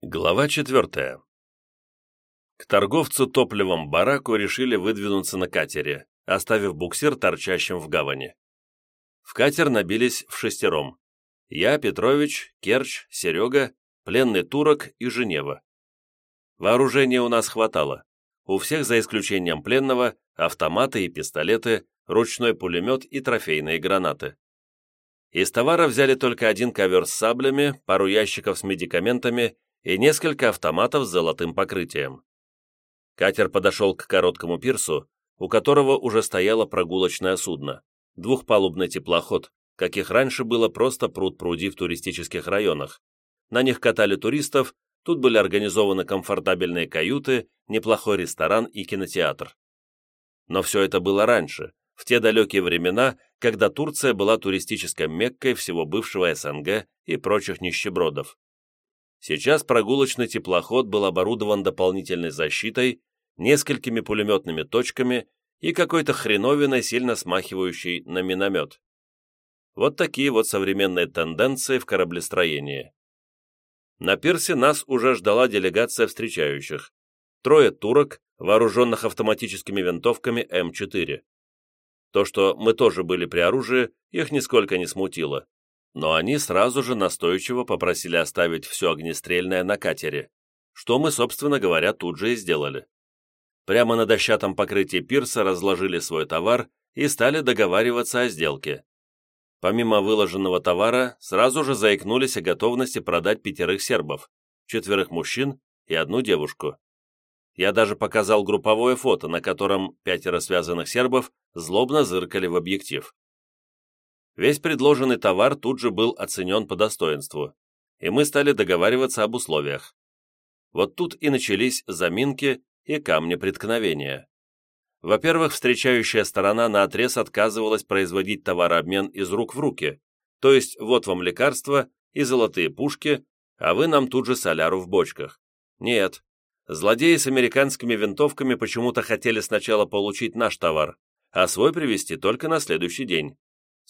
Глава четвертая. К торговцу топливом бараку решили выдвинуться на катере, оставив буксир торчащим в гавани. В катер набились в шестером. Я, Петрович, Керч, Серега, пленный турок и Женева. Вооружения у нас хватало. У всех, за исключением пленного, автоматы и пистолеты, ручной пулемет и трофейные гранаты. Из товара взяли только один ковер с саблями, пару ящиков с медикаментами и несколько автоматов с золотым покрытием. Катер подошел к короткому пирсу, у которого уже стояло прогулочное судно, двухпалубный теплоход, каких раньше было просто пруд-пруди в туристических районах. На них катали туристов, тут были организованы комфортабельные каюты, неплохой ресторан и кинотеатр. Но все это было раньше, в те далекие времена, когда Турция была туристической меккой всего бывшего СНГ и прочих нищебродов. Сейчас прогулочный теплоход был оборудован дополнительной защитой, несколькими пулеметными точками и какой-то хреновиной, сильно смахивающей на миномет. Вот такие вот современные тенденции в кораблестроении. На пирсе нас уже ждала делегация встречающих. Трое турок, вооруженных автоматическими винтовками М4. То, что мы тоже были при оружии, их нисколько не смутило но они сразу же настойчиво попросили оставить все огнестрельное на катере, что мы, собственно говоря, тут же и сделали. Прямо на дощатом покрытии пирса разложили свой товар и стали договариваться о сделке. Помимо выложенного товара, сразу же заикнулись о готовности продать пятерых сербов, четверых мужчин и одну девушку. Я даже показал групповое фото, на котором пятеро связанных сербов злобно зыркали в объектив. Весь предложенный товар тут же был оценен по достоинству, и мы стали договариваться об условиях. Вот тут и начались заминки и камни преткновения. Во-первых, встречающая сторона наотрез отказывалась производить товарообмен из рук в руки, то есть вот вам лекарства и золотые пушки, а вы нам тут же соляру в бочках. Нет, злодеи с американскими винтовками почему-то хотели сначала получить наш товар, а свой привезти только на следующий день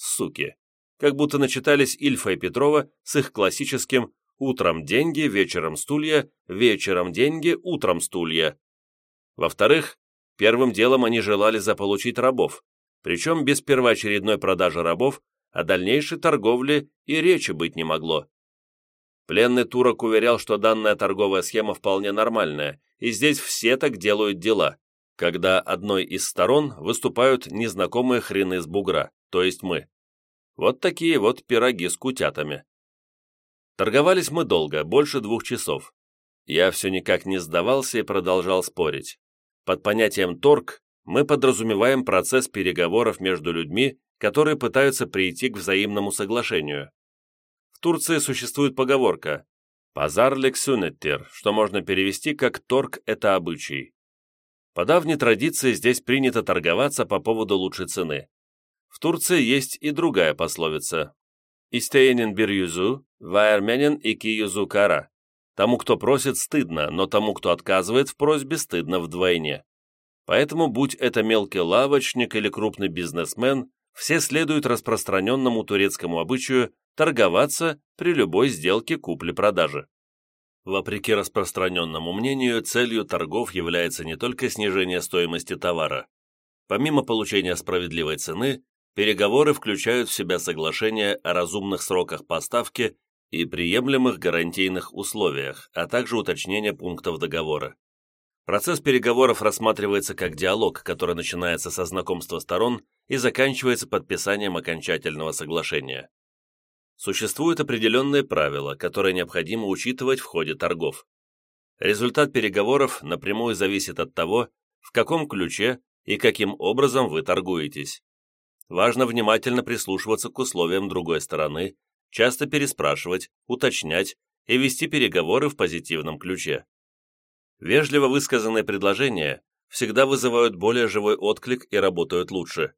суки. Как будто начитались Ильфа и Петрова с их классическим «утром деньги, вечером стулья, вечером деньги, утром стулья». Во-вторых, первым делом они желали заполучить рабов, причем без первоочередной продажи рабов, а дальнейшей торговли и речи быть не могло. Пленный турок уверял, что данная торговая схема вполне нормальная, и здесь все так делают дела, когда одной из сторон выступают незнакомые хрены с бугра то есть мы. Вот такие вот пироги с кутятами. Торговались мы долго, больше двух часов. Я все никак не сдавался и продолжал спорить. Под понятием «торг» мы подразумеваем процесс переговоров между людьми, которые пытаются прийти к взаимному соглашению. В Турции существует поговорка «пазар лексюнеттер», что можно перевести как «торг – это обычай». По давней традиции здесь принято торговаться по поводу лучшей цены. В Турции есть и другая пословица. «Истеянин бир юзу, ваерменин и ки юзу кара». Тому, кто просит, стыдно, но тому, кто отказывает в просьбе, стыдно вдвойне. Поэтому, будь это мелкий лавочник или крупный бизнесмен, все следуют распространенному турецкому обычаю торговаться при любой сделке купли-продажи. Вопреки распространенному мнению, целью торгов является не только снижение стоимости товара. Помимо получения справедливой цены, Переговоры включают в себя соглашение о разумных сроках поставки и приемлемых гарантийных условиях, а также уточнение пунктов договора. Процесс переговоров рассматривается как диалог, который начинается со знакомства сторон и заканчивается подписанием окончательного соглашения. Существуют определенные правила, которые необходимо учитывать в ходе торгов. Результат переговоров напрямую зависит от того, в каком ключе и каким образом вы торгуетесь важно внимательно прислушиваться к условиям другой стороны, часто переспрашивать, уточнять и вести переговоры в позитивном ключе. Вежливо высказанные предложения всегда вызывают более живой отклик и работают лучше.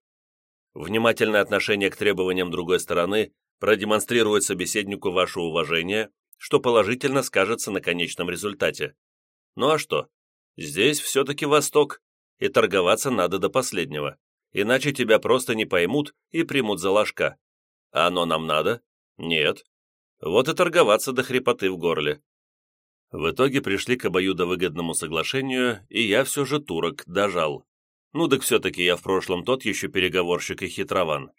Внимательное отношение к требованиям другой стороны продемонстрирует собеседнику ваше уважение, что положительно скажется на конечном результате. Ну а что? Здесь все-таки Восток, и торговаться надо до последнего иначе тебя просто не поймут и примут за ложка. А оно нам надо? Нет. Вот и торговаться до хрипоты в горле. В итоге пришли к обоюдовыгодному соглашению, и я все же турок дожал. Ну так все-таки я в прошлом тот еще переговорщик и хитрован.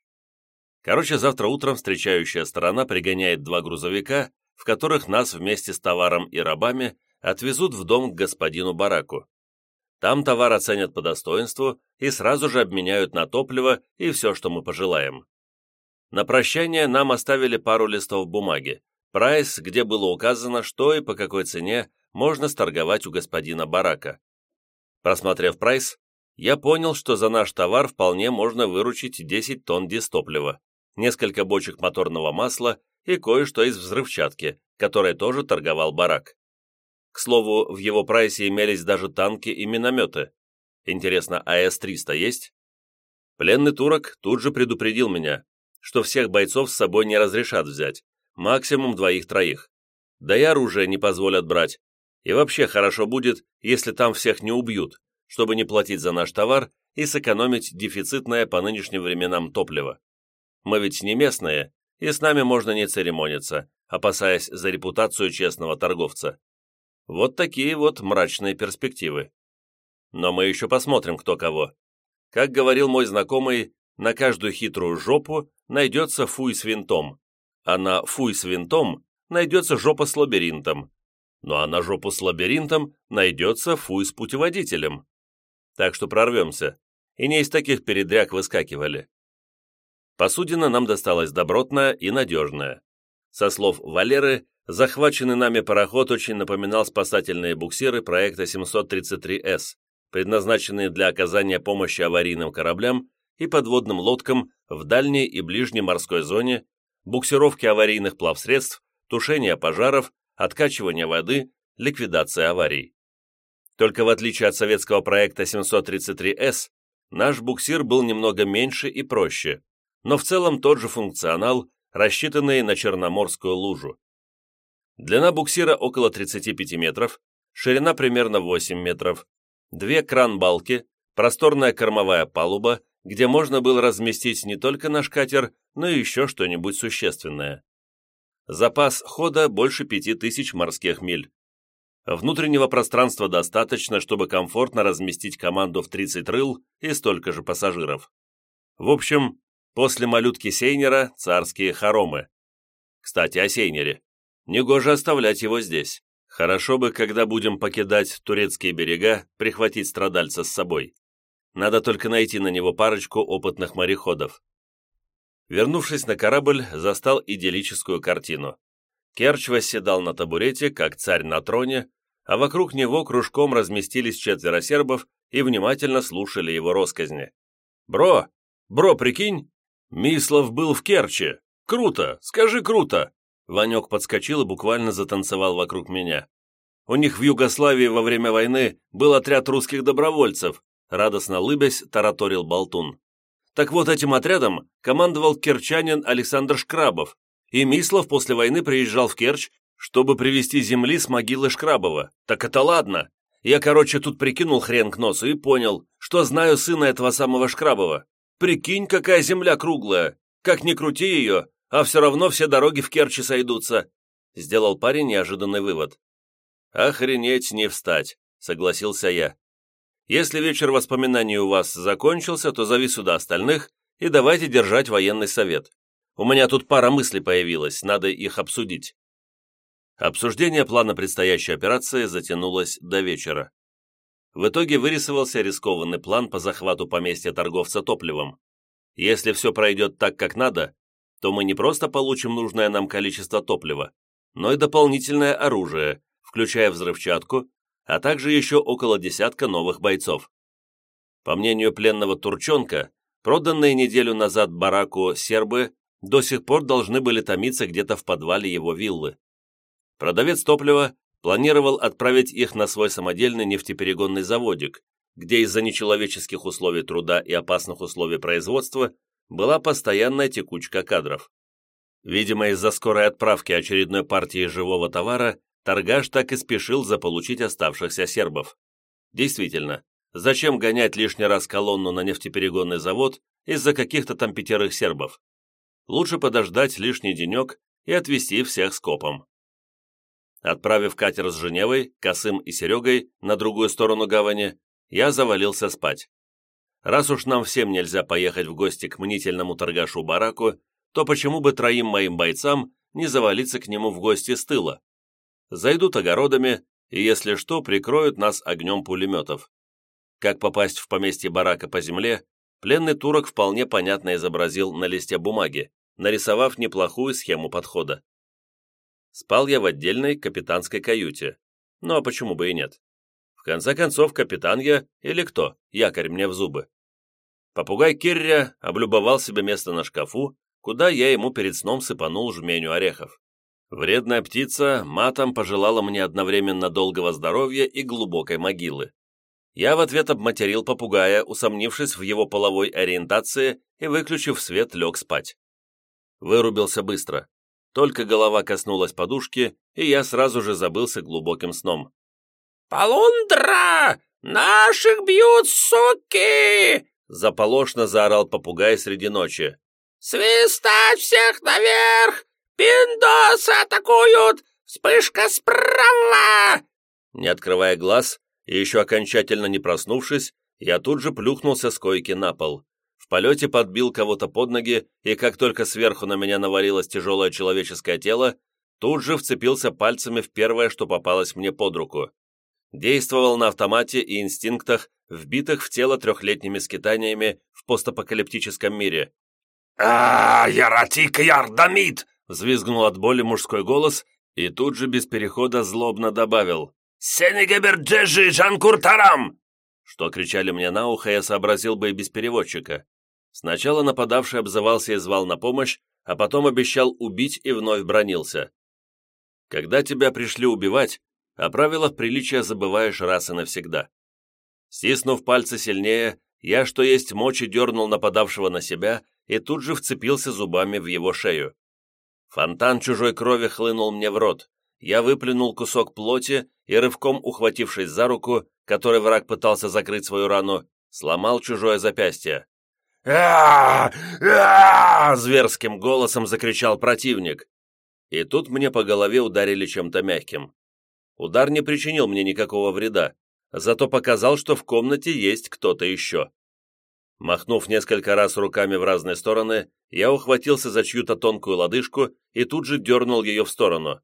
Короче, завтра утром встречающая сторона пригоняет два грузовика, в которых нас вместе с товаром и рабами отвезут в дом к господину Бараку. Там товар оценят по достоинству и сразу же обменяют на топливо и все, что мы пожелаем. На прощание нам оставили пару листов бумаги, прайс, где было указано, что и по какой цене можно сторговать у господина Барака. Просмотрев прайс, я понял, что за наш товар вполне можно выручить 10 тонн дистоплива, несколько бочек моторного масла и кое-что из взрывчатки, которой тоже торговал Барак. К слову, в его прайсе имелись даже танки и минометы. Интересно, АС-300 есть? Пленный турок тут же предупредил меня, что всех бойцов с собой не разрешат взять, максимум двоих-троих. Да и оружие не позволят брать. И вообще хорошо будет, если там всех не убьют, чтобы не платить за наш товар и сэкономить дефицитное по нынешним временам топливо. Мы ведь не местные, и с нами можно не церемониться, опасаясь за репутацию честного торговца. Вот такие вот мрачные перспективы. Но мы еще посмотрим, кто кого. Как говорил мой знакомый, на каждую хитрую жопу найдется фуй с винтом, а на фуй с винтом найдется жопа с лабиринтом, ну а на жопу с лабиринтом найдется фуй с путеводителем. Так что прорвемся, и не из таких передряг выскакивали. Посудина нам досталась добротная и надежная. Со слов Валеры, захваченный нами пароход очень напоминал спасательные буксиры проекта 733С, предназначенные для оказания помощи аварийным кораблям и подводным лодкам в дальней и ближней морской зоне, буксировки аварийных плавсредств, тушения пожаров, откачивания воды, ликвидация аварий. Только в отличие от советского проекта 733С, наш буксир был немного меньше и проще, но в целом тот же функционал, рассчитанный на Черноморскую лужу. Длина буксира около 35 метров, ширина примерно 8 метров, две кран-балки, просторная кормовая палуба, где можно было разместить не только наш катер, но и еще что-нибудь существенное. Запас хода больше 5000 морских миль. Внутреннего пространства достаточно, чтобы комфортно разместить команду в 30 рыл и столько же пассажиров. В общем, После малютки Сейнера царские хоромы. Кстати, о Сейнере. Негоже оставлять его здесь. Хорошо бы, когда будем покидать турецкие берега, прихватить страдальца с собой. Надо только найти на него парочку опытных мореходов. Вернувшись на корабль, застал идиллическую картину. Керч восседал на табурете, как царь на троне, а вокруг него кружком разместились четверо сербов и внимательно слушали его росказни. «Бро! Бро, прикинь, «Мислов был в Керчи! Круто! Скажи круто!» Ванек подскочил и буквально затанцевал вокруг меня. «У них в Югославии во время войны был отряд русских добровольцев», радостно лыбясь, тараторил Болтун. Так вот, этим отрядом командовал керчанин Александр Шкрабов, и Мислов после войны приезжал в Керчь, чтобы привезти земли с могилы Шкрабова. Так это ладно. Я, короче, тут прикинул хрен к носу и понял, что знаю сына этого самого Шкрабова. Прикинь, какая земля круглая! Как ни крути ее, а все равно все дороги в Керчи сойдутся!» Сделал парень неожиданный вывод. «Охренеть не встать», — согласился я. «Если вечер воспоминаний у вас закончился, то зови сюда остальных и давайте держать военный совет. У меня тут пара мыслей появилась, надо их обсудить». Обсуждение плана предстоящей операции затянулось до вечера. В итоге вырисовался рискованный план по захвату поместья торговца топливом. Если все пройдет так, как надо, то мы не просто получим нужное нам количество топлива, но и дополнительное оружие, включая взрывчатку, а также еще около десятка новых бойцов. По мнению пленного турчонка, проданные неделю назад бараку сербы до сих пор должны были томиться где-то в подвале его виллы. Продавец топлива планировал отправить их на свой самодельный нефтеперегонный заводик, где из-за нечеловеческих условий труда и опасных условий производства была постоянная текучка кадров. Видимо, из-за скорой отправки очередной партии живого товара торгаш так и спешил заполучить оставшихся сербов. Действительно, зачем гонять лишний раз колонну на нефтеперегонный завод из-за каких-то там пятерых сербов? Лучше подождать лишний денек и отвезти всех скопом. Отправив катер с Женевой, Косым и Серегой на другую сторону гавани, я завалился спать. Раз уж нам всем нельзя поехать в гости к мнительному торгашу Бараку, то почему бы троим моим бойцам не завалиться к нему в гости с тыла? Зайдут огородами, и, если что, прикроют нас огнем пулеметов. Как попасть в поместье барака по земле, пленный турок вполне понятно изобразил на листе бумаги, нарисовав неплохую схему подхода. Спал я в отдельной капитанской каюте. Ну а почему бы и нет? В конце концов, капитан я или кто, якорь мне в зубы. Попугай Кирря облюбовал себе место на шкафу, куда я ему перед сном сыпанул жменю орехов. Вредная птица матом пожелала мне одновременно долгого здоровья и глубокой могилы. Я в ответ обматерил попугая, усомнившись в его половой ориентации и, выключив свет, лег спать. Вырубился быстро. Только голова коснулась подушки, и я сразу же забылся глубоким сном. «Полундра! Наших бьют, суки!» Заполошно заорал попугай среди ночи. «Свистать всех наверх! «Пиндосы атакуют! Вспышка справа!» Не открывая глаз и еще окончательно не проснувшись, я тут же плюхнулся с койки на пол. Полете подбил кого-то под ноги, и как только сверху на меня навалилось тяжелое человеческое тело, тут же вцепился пальцами в первое, что попалось мне под руку. Действовал на автомате и инстинктах, вбитых в тело трехлетними скитаниями в постапокалиптическом мире. а Яратик Ярдамид! Взвизгнул от боли мужской голос и тут же без перехода злобно добавил «Сенегеберджежи Жанкуртарам!» Что кричали мне на ухо, я сообразил бы и без переводчика. Сначала нападавший обзывался и звал на помощь, а потом обещал убить и вновь бронился. Когда тебя пришли убивать, о правилах приличия забываешь раз и навсегда. Стиснув пальцы сильнее, я, что есть мочи, дернул нападавшего на себя и тут же вцепился зубами в его шею. Фонтан чужой крови хлынул мне в рот. Я выплюнул кусок плоти и, рывком ухватившись за руку, которой враг пытался закрыть свою рану, сломал чужое запястье. А зверским голосом закричал противник. И тут мне по голове ударили чем-то мягким. Удар не причинил мне никакого вреда, зато показал, что в комнате есть кто-то еще. Махнув несколько раз руками в разные стороны, я ухватился за чью-то тонкую лодыжку и тут же дернул ее в сторону.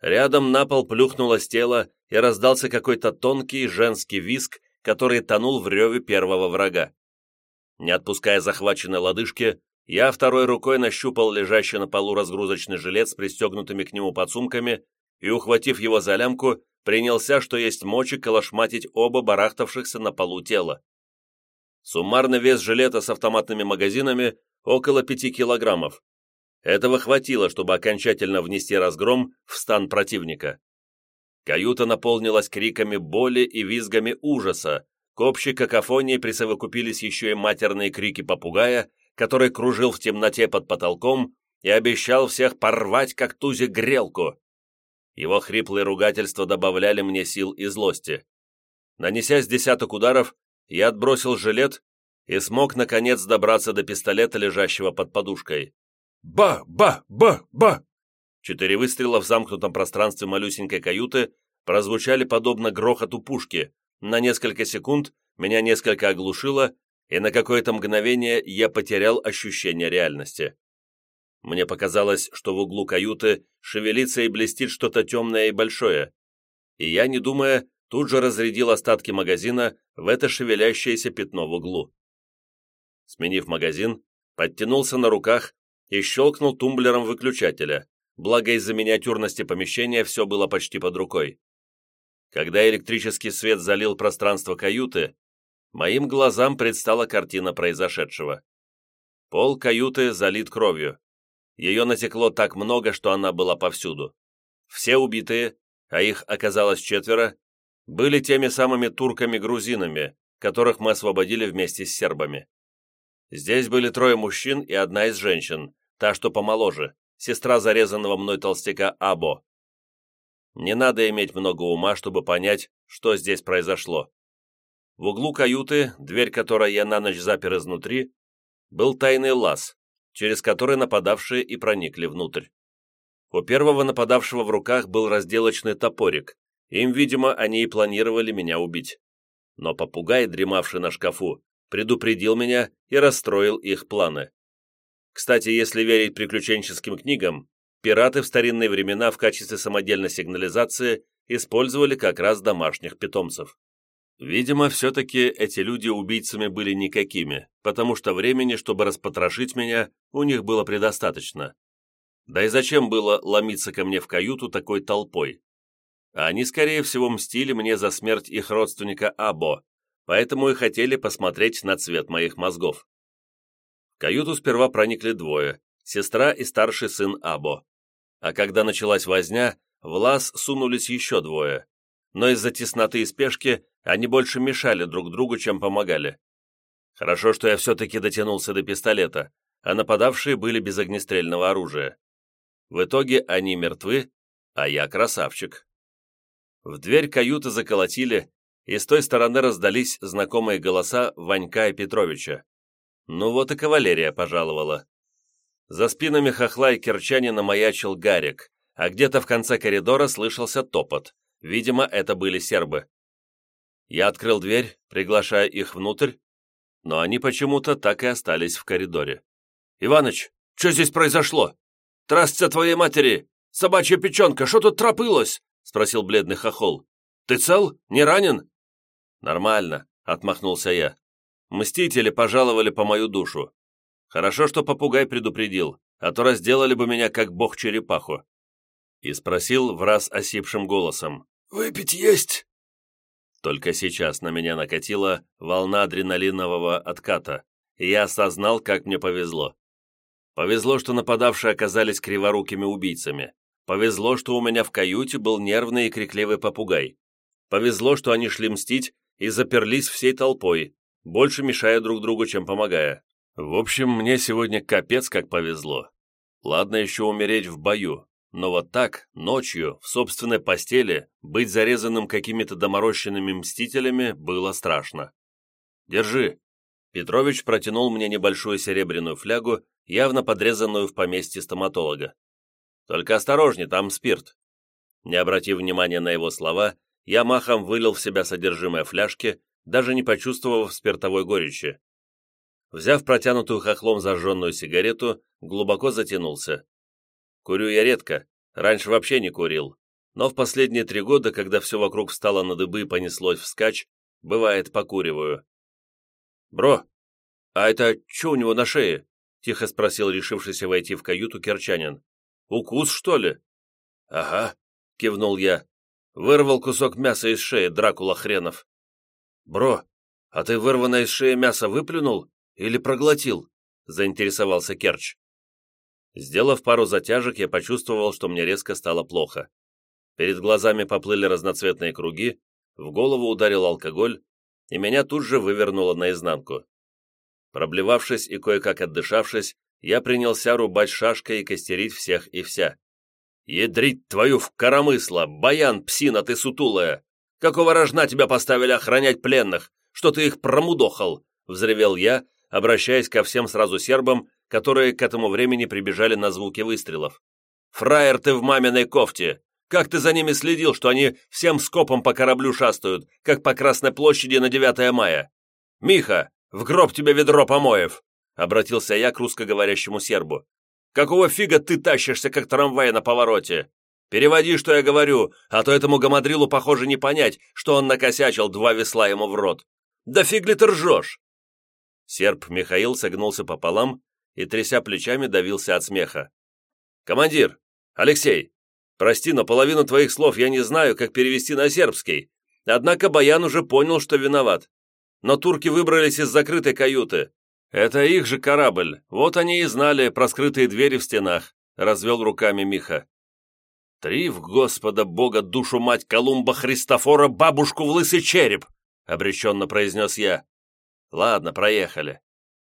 Рядом на пол плюхнулось тело и раздался какой-то тонкий женский виск, который тонул в реве первого врага. Не отпуская захваченной лодыжки, я второй рукой нащупал лежащий на полу разгрузочный жилет с пристегнутыми к нему подсумками и, ухватив его за лямку, принялся, что есть мочи, колошматить оба барахтавшихся на полу тела. Суммарный вес жилета с автоматными магазинами около 5 килограммов. Этого хватило, чтобы окончательно внести разгром в стан противника. Каюта наполнилась криками боли и визгами ужаса. К общей какофонии присовокупились еще и матерные крики попугая, который кружил в темноте под потолком и обещал всех порвать, как тузик, грелку. Его хриплые ругательства добавляли мне сил и злости. Нанеся с десяток ударов, я отбросил жилет и смог, наконец, добраться до пистолета, лежащего под подушкой. Ба-ба-ба-ба! Четыре выстрела в замкнутом пространстве малюсенькой каюты прозвучали подобно грохоту пушки. На несколько секунд меня несколько оглушило, и на какое-то мгновение я потерял ощущение реальности. Мне показалось, что в углу каюты шевелится и блестит что-то темное и большое, и я, не думая, тут же разрядил остатки магазина в это шевелящееся пятно в углу. Сменив магазин, подтянулся на руках и щелкнул тумблером выключателя, благо из-за миниатюрности помещения все было почти под рукой. Когда электрический свет залил пространство каюты, моим глазам предстала картина произошедшего. Пол каюты залит кровью. Ее натекло так много, что она была повсюду. Все убитые, а их оказалось четверо, были теми самыми турками-грузинами, которых мы освободили вместе с сербами. Здесь были трое мужчин и одна из женщин, та, что помоложе, сестра зарезанного мной толстяка Або. Не надо иметь много ума, чтобы понять, что здесь произошло. В углу каюты, дверь которой я на ночь запер изнутри, был тайный лаз, через который нападавшие и проникли внутрь. У первого нападавшего в руках был разделочный топорик. Им, видимо, они и планировали меня убить. Но попугай, дремавший на шкафу, предупредил меня и расстроил их планы. Кстати, если верить приключенческим книгам, пираты в старинные времена в качестве самодельной сигнализации использовали как раз домашних питомцев. Видимо, все-таки эти люди убийцами были никакими, потому что времени, чтобы распотрошить меня, у них было предостаточно. Да и зачем было ломиться ко мне в каюту такой толпой? Они, скорее всего, мстили мне за смерть их родственника Або, поэтому и хотели посмотреть на цвет моих мозгов. В каюту сперва проникли двое, сестра и старший сын Або. А когда началась возня, в лаз сунулись еще двое. Но из-за тесноты и спешки они больше мешали друг другу, чем помогали. Хорошо, что я все-таки дотянулся до пистолета, а нападавшие были без огнестрельного оружия. В итоге они мертвы, а я красавчик. В дверь каюты заколотили, и с той стороны раздались знакомые голоса Ванька и Петровича. Ну вот и кавалерия пожаловала. За спинами хохла и керчанина маячил Гарик, а где-то в конце коридора слышался топот. Видимо, это были сербы. Я открыл дверь, приглашая их внутрь, но они почему-то так и остались в коридоре. «Иваныч, что здесь произошло? Трасться твоей матери! Собачья печенка, что тут тропылось?» — спросил бледный хохол. «Ты цел? Не ранен?» «Нормально», — отмахнулся я. «Мстители пожаловали по мою душу. Хорошо, что попугай предупредил, а то разделали бы меня как бог-черепаху». И спросил в раз осипшим голосом. «Выпить есть?» Только сейчас на меня накатила волна адреналинового отката, и я осознал, как мне повезло. Повезло, что нападавшие оказались криворукими убийцами. Повезло, что у меня в каюте был нервный и крикливый попугай. Повезло, что они шли мстить и заперлись всей толпой, больше мешая друг другу, чем помогая. В общем, мне сегодня капец как повезло. Ладно еще умереть в бою, но вот так, ночью, в собственной постели, быть зарезанным какими-то доморощенными мстителями было страшно. «Держи!» Петрович протянул мне небольшую серебряную флягу, явно подрезанную в поместье стоматолога. «Только осторожней, там спирт!» Не обратив внимания на его слова, я махом вылил в себя содержимое фляжки, даже не почувствовав спиртовой горечи. Взяв протянутую хохлом зажженную сигарету, глубоко затянулся. Курю я редко, раньше вообще не курил, но в последние три года, когда все вокруг встало на дыбы и понеслось вскачь, бывает, покуриваю. «Бро, а это что у него на шее?» — тихо спросил решившийся войти в каюту керчанин. «Укус, что ли?» «Ага», — кивнул я. Вырвал кусок мяса из шеи, Дракула хренов. «Бро, а ты вырванное из шеи мясо выплюнул или проглотил?» — заинтересовался Керч. Сделав пару затяжек, я почувствовал, что мне резко стало плохо. Перед глазами поплыли разноцветные круги, в голову ударил алкоголь, и меня тут же вывернуло наизнанку. Проблевавшись и кое-как отдышавшись, я принялся рубать шашкой и костерить всех и вся. «Ядрить твою в коромысло! Баян, псина ты сутулая! Какого рожна тебя поставили охранять пленных? Что ты их промудохал?» — взревел я, обращаясь ко всем сразу сербам которые к этому времени прибежали на звуки выстрелов. «Фраер ты в маминой кофте! Как ты за ними следил, что они всем скопом по кораблю шастают, как по Красной площади на 9 мая? Миха, в гроб тебе ведро помоев!» Обратился я к русскоговорящему сербу. «Какого фига ты тащишься, как трамвай на повороте? Переводи, что я говорю, а то этому гамадрилу, похоже, не понять, что он накосячил два весла ему в рот. Да фиг ли ты ржешь?» Серб Михаил согнулся пополам и, тряся плечами, давился от смеха. «Командир! Алексей! Прости, но половину твоих слов я не знаю, как перевести на сербский. Однако Баян уже понял, что виноват. Но турки выбрались из закрытой каюты. Это их же корабль. Вот они и знали про скрытые двери в стенах», — развел руками Миха. «Три в Господа Бога душу мать Колумба Христофора бабушку в лысый череп!» — обреченно произнес я. «Ладно, проехали.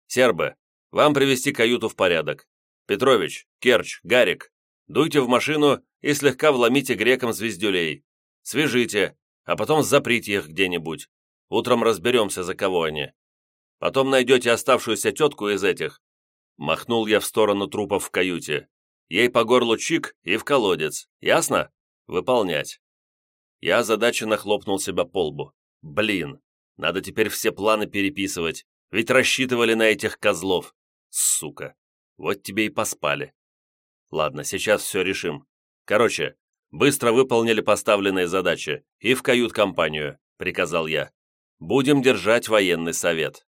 Сербы, вам привести каюту в порядок. Петрович, Керч, Гарик, дуйте в машину и слегка вломите грекам звездюлей. Свяжите, а потом заприте их где-нибудь. Утром разберемся, за кого они. Потом найдете оставшуюся тетку из этих. Махнул я в сторону трупов в каюте. Ей по горлу чик и в колодец. Ясно? Выполнять. Я озадаченно хлопнул себя по лбу. Блин, надо теперь все планы переписывать, ведь рассчитывали на этих козлов. Сука. Вот тебе и поспали. Ладно, сейчас все решим. Короче, быстро выполнили поставленные задачи и в кают-компанию, приказал я. Будем держать военный совет.